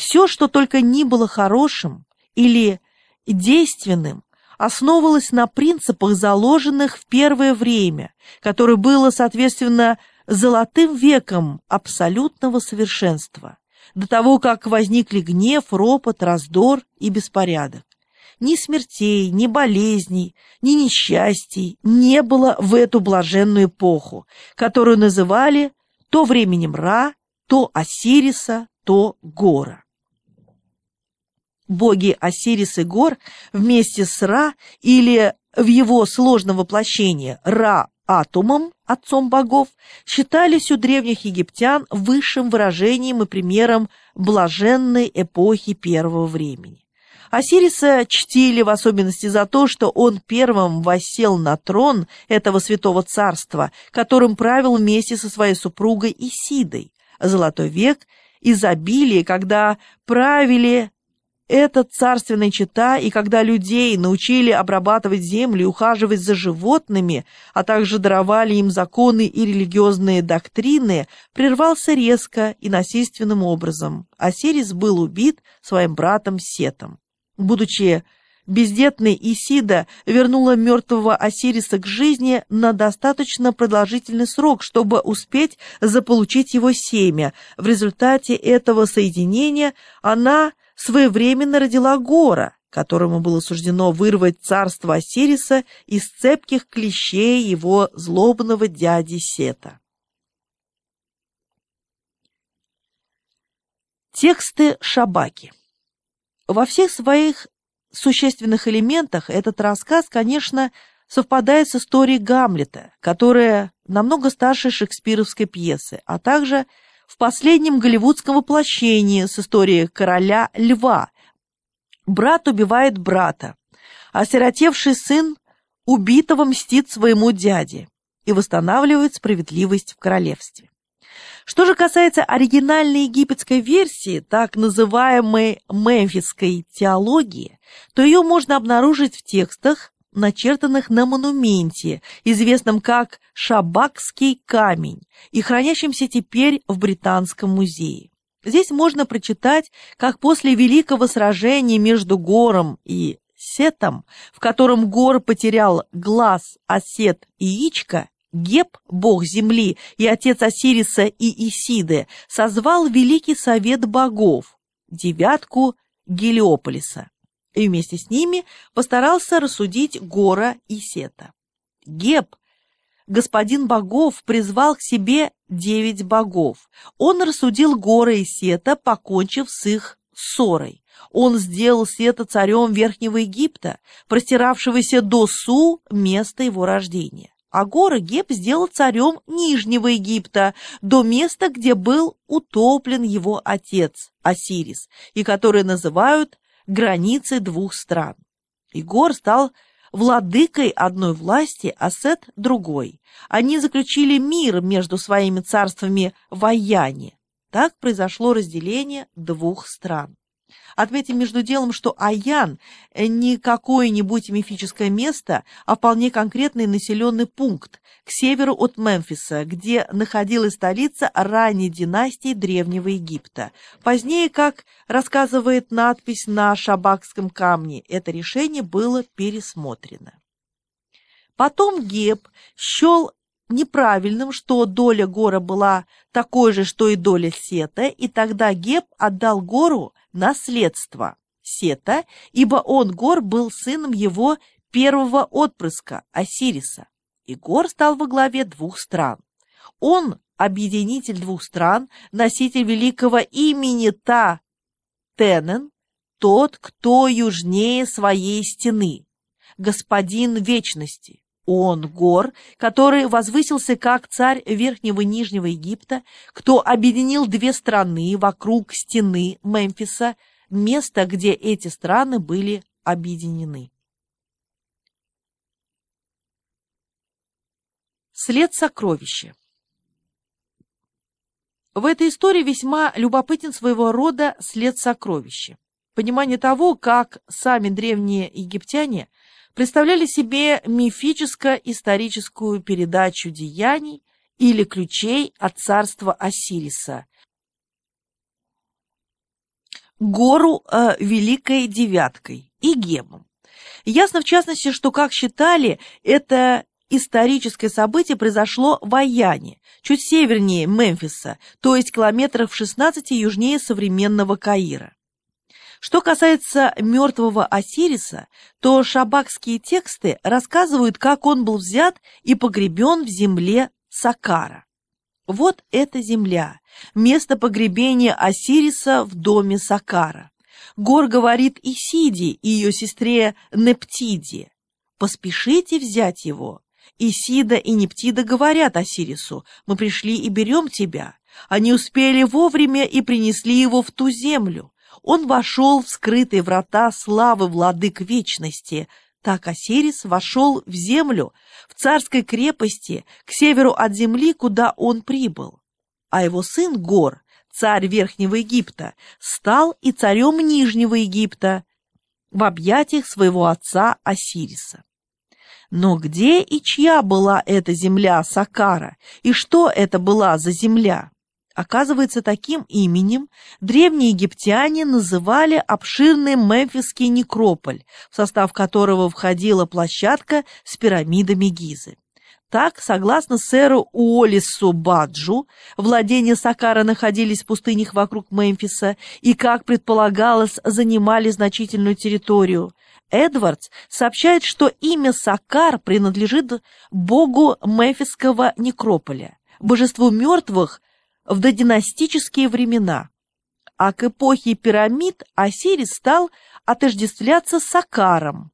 Все, что только ни было хорошим или действенным, основывалось на принципах, заложенных в первое время, которое было, соответственно, золотым веком абсолютного совершенства, до того, как возникли гнев, ропот, раздор и беспорядок. Ни смертей, ни болезней, ни несчастий не было в эту блаженную эпоху, которую называли то временем Ра, то Осириса, то Гора. Боги Осирис и Гор вместе с Ра или в его сложном воплощении Ра Атумом, отцом богов, считались у древних египтян высшим выражением и примером блаженной эпохи первого времени. Осириса чтили в особенности за то, что он первым воссел на трон этого святого царства, которым правил вместе со своей супругой Исидой. Золотой век изобилия, когда правили этот царственный чита, и когда людей научили обрабатывать землю и ухаживать за животными, а также даровали им законы и религиозные доктрины, прервался резко и насильственным образом. Осирис был убит своим братом Сетом. Будучи бездетной Исида вернула мертвого Осириса к жизни на достаточно продолжительный срок, чтобы успеть заполучить его семя. В результате этого соединения она своевременно родила Гора, которому было суждено вырвать царство Осириса из цепких клещей его злобного дяди Сета. Тексты Шабаки Во всех своих существенных элементах этот рассказ, конечно, совпадает с историей Гамлета, которая намного старше шекспировской пьесы, а также в последнем голливудском воплощении с историей короля Льва. Брат убивает брата, а сиротевший сын убитого мстит своему дяде и восстанавливает справедливость в королевстве. Что же касается оригинальной египетской версии, так называемой мемфисской теологии, то ее можно обнаружить в текстах, начертанных на монументе, известном как Шабакский камень, и хранящемся теперь в Британском музее. Здесь можно прочитать, как после великого сражения между Гором и Сетом, в котором Гор потерял глаз, а Сет – яичко, Геб, бог земли, и отец Осириса и Исиды, созвал Великий Совет Богов, девятку Гелиополиса и вместе с ними постарался рассудить Гора и Сета. Геб, господин богов, призвал к себе девять богов. Он рассудил Гора и Сета, покончив с их ссорой. Он сделал Сета царем Верхнего Египта, простиравшегося до Су, места его рождения. А Гора Геб сделал царем Нижнего Египта, до места, где был утоплен его отец Осирис, и который называют границы двух стран. Игор стал владыкой одной власти, а Сет – другой. Они заключили мир между своими царствами в Аяне. Так произошло разделение двух стран. Отметим между делом, что Аян не какое-нибудь мифическое место, а вполне конкретный населенный пункт к северу от Мемфиса, где находилась столица ранней династии Древнего Египта. Позднее, как рассказывает надпись на Шабакском камне, это решение было пересмотрено. Потом Геб счел неправильным, что доля Гора была такой же, что и доля Сета, и тогда Геб отдал Гору наследство Сета, ибо он, Гор, был сыном его первого отпрыска, Осириса. И Гор стал во главе двух стран. Он объединитель двух стран, носитель великого имени Та Тенен, тот, кто южнее своей стены, господин вечности. Он, Гор, который возвысился как царь Верхнего и Нижнего Египта, кто объединил две страны вокруг стены Мемфиса, место, где эти страны были объединены. След сокровища В этой истории весьма любопытен своего рода след сокровища. Понимание того, как сами древние египтяне – представляли себе мифическо-историческую передачу деяний или ключей от царства Осириса. гору э, Великой Девяткой и Гебом. Ясно в частности, что, как считали, это историческое событие произошло в Аяне, чуть севернее Мемфиса, то есть километров в 16 южнее современного Каира. Что касается мертвого Осириса, то шабакские тексты рассказывают, как он был взят и погребен в земле Сакара. Вот эта земля, место погребения Осириса в доме Сакара. Гор говорит Исиде и ее сестре Нептиде, «Поспешите взять его». Исида и Нептида говорят Осирису, «Мы пришли и берем тебя». Они успели вовремя и принесли его в ту землю. Он вошел в скрытые врата славы владык вечности. Так Осирис вошел в землю, в царской крепости, к северу от земли, куда он прибыл. А его сын Гор, царь Верхнего Египта, стал и царем Нижнего Египта в объятиях своего отца Осириса. Но где и чья была эта земля Сакара, и что это была за земля? Оказывается, таким именем древние египтяне называли обширный мемфисский некрополь, в состав которого входила площадка с пирамидами Гизы. Так, согласно сэру Уоллису Баджу, владения Сакара находились в пустынях вокруг Мемфиса и, как предполагалось, занимали значительную территорию. Эдвардс сообщает, что имя Сакар принадлежит богу Мемфисского некрополя, божеству мертвых в додинастические времена. А к эпохе пирамид Осирис стал отождествляться с Сакаром,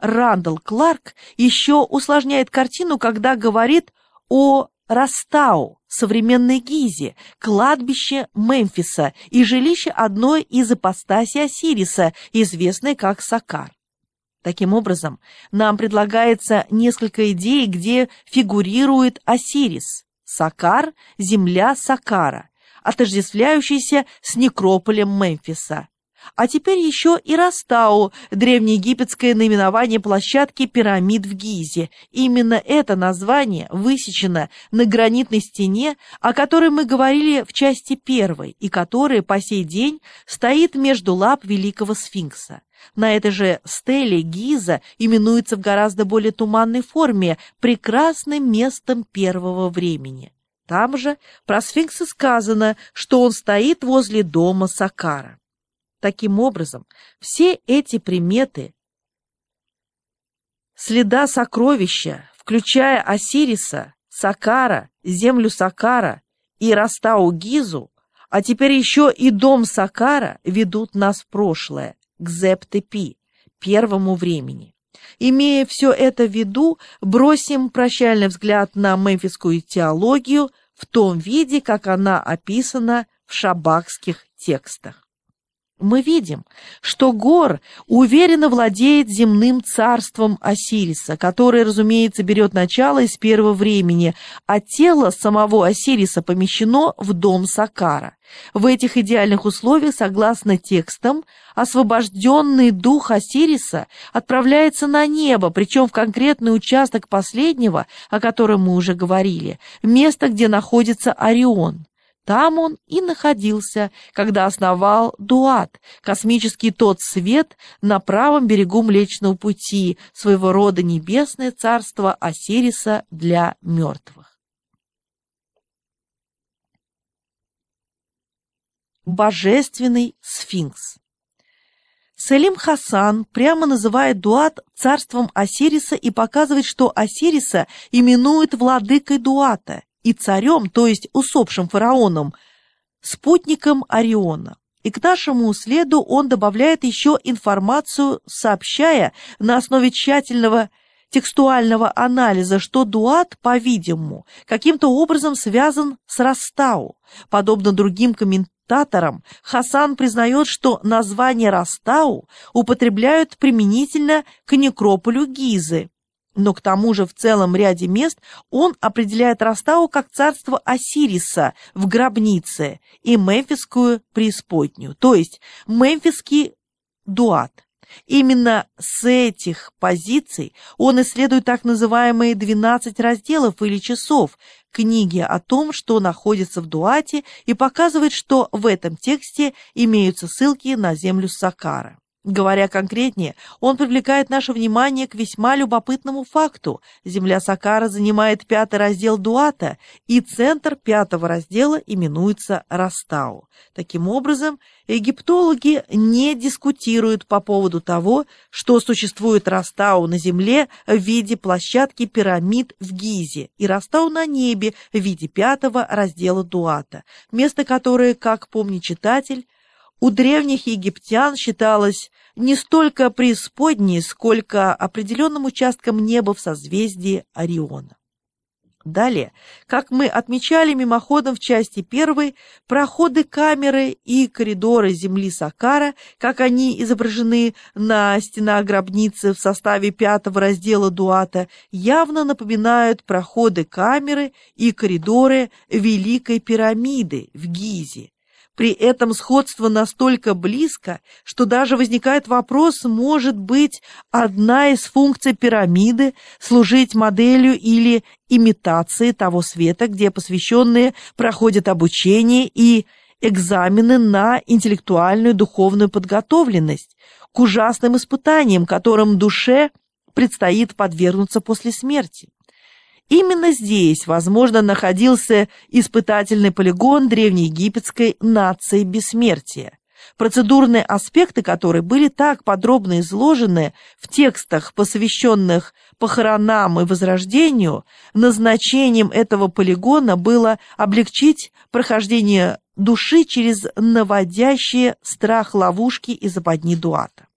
Рандall Кларк еще усложняет картину, когда говорит о Растау, современной Гизе, кладбище Мемфиса и жилище одной из ипостасей Осириса, известной как Сакар. Таким образом, нам предлагается несколько идей, где фигурирует Осирис, Сакар, земля Сакара, отождествляющийся с некрополем Мемфиса. А теперь еще и Растау, древнеегипетское наименование площадки пирамид в Гизе. Именно это название высечено на гранитной стене, о которой мы говорили в части первой, и которая по сей день стоит между лап великого сфинкса. На этой же стеле Гиза именуется в гораздо более туманной форме прекрасным местом первого времени. Там же про сфинкса сказано, что он стоит возле дома Сакара. Таким образом, все эти приметы следа сокровища, включая Осириса, Сакара, землю Сакара и Растау-Гизу, а теперь еще и дом Сакара ведут нас в прошлое, к Зептепи, первому времени. Имея все это в виду, бросим прощальный взгляд на мемфисскую теологию в том виде, как она описана в шабахских текстах мы видим, что Гор уверенно владеет земным царством Осириса, которое, разумеется, берет начало из первого времени, а тело самого Осириса помещено в дом Сакара. В этих идеальных условиях, согласно текстам, освобожденный дух Осириса отправляется на небо, причем в конкретный участок последнего, о котором мы уже говорили, место, где находится Орион. Там он и находился, когда основал Дуат, космический тот свет на правом берегу Млечного Пути, своего рода небесное царство Осириса для мертвых. Божественный сфинкс Селим Хасан прямо называет Дуат царством Осириса и показывает, что Осириса именуют владыкой Дуата, и царем, то есть усопшим фараоном, спутником Ориона. И к нашему следу он добавляет еще информацию, сообщая на основе тщательного текстуального анализа, что Дуат, по-видимому, каким-то образом связан с Растау. Подобно другим комментаторам, Хасан признает, что название Растау употребляют применительно к некрополю Гизы, но к тому же в целом ряде мест он определяет Растау как царство Осириса в гробнице и мемфисскую преисподнюю, то есть мемфисский дуат. Именно с этих позиций он исследует так называемые 12 разделов или часов книги о том, что находится в Дуате, и показывает, что в этом тексте имеются ссылки на землю Сакара. Говоря конкретнее, он привлекает наше внимание к весьма любопытному факту. Земля Сакара занимает пятый раздел Дуата, и центр пятого раздела именуется Растау. Таким образом, египтологи не дискутируют по поводу того, что существует Растау на земле в виде площадки пирамид в Гизе и Растау на небе в виде пятого раздела Дуата, место которое, как помнит читатель, у древних египтян считалось не столько преисподней, сколько определенным участком неба в созвездии Ориона. Далее, как мы отмечали мимоходом в части первой, проходы камеры и коридоры земли Сакара, как они изображены на стенах гробницы в составе пятого раздела Дуата, явно напоминают проходы камеры и коридоры Великой пирамиды в Гизе, при этом сходство настолько близко, что даже возникает вопрос, может быть, одна из функций пирамиды служить моделью или имитацией того света, где посвященные проходят обучение и экзамены на интеллектуальную духовную подготовленность к ужасным испытаниям, которым душе предстоит подвергнуться после смерти. Именно здесь, возможно, находился испытательный полигон древнеегипетской нации бессмертия, процедурные аспекты которой были так подробно изложены в текстах, посвященных похоронам и возрождению, назначением этого полигона было облегчить прохождение души через наводящие страх ловушки и западни Дуата.